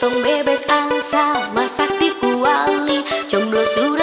potong bebek angsa masak di kuali jomblo surat